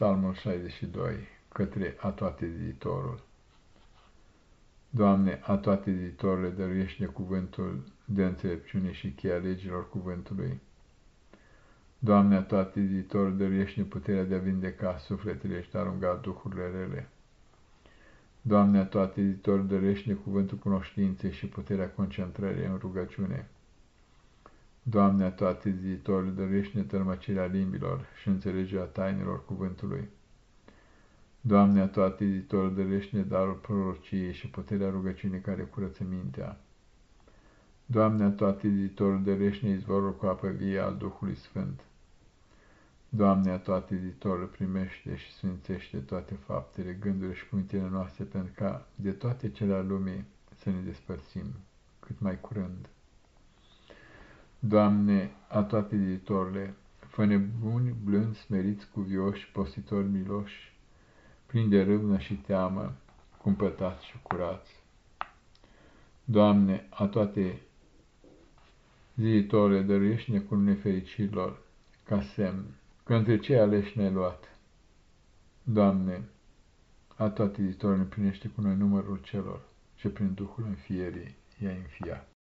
Psalmul 62, către a toate ziditorul. Doamne, a toate ziditorile, dăruiește cuvântul de înțelepciune și cheia legilor cuvântului. Doamne, a toate ziditorile, dăruiește puterea de a vindeca sufletele și de a alunga duhurile rele. Doamne, a toate ziditorile, dăruiește cuvântul cunoștinței și puterea concentrării în rugăciune. Doamne, a toate zitorile, dăruiește-ne tărmăcirea limbilor și înțelegerea tainelor cuvântului. Doamne, a toate zitorile, dăruiește-ne darul prorociei și puterea rugăciunii care curăță mintea. Doamne, a toate zitorile, dăruiește-ne izvorul cu apă vie al Duhului Sfânt. Doamne, a toate zitorile, primește și sfințește toate faptele, gândurile și cuvintele noastre, pentru ca de toate cele ale lumii să ne despărțim cât mai curând. Doamne, a toate editorile, fă buni, blânzi, smeriți, cuvioși, postitori miloși, plini de râvnă și teamă, cumpătați și curați. Doamne, a toate ziditorile, dăruiește-ne cu nefericirilor, ca semn, că între cei aleși ne-ai luat. Doamne, a toate ziditorile, împlinește cu noi numărul celor ce prin Duhul înfierii i-ai înfiat.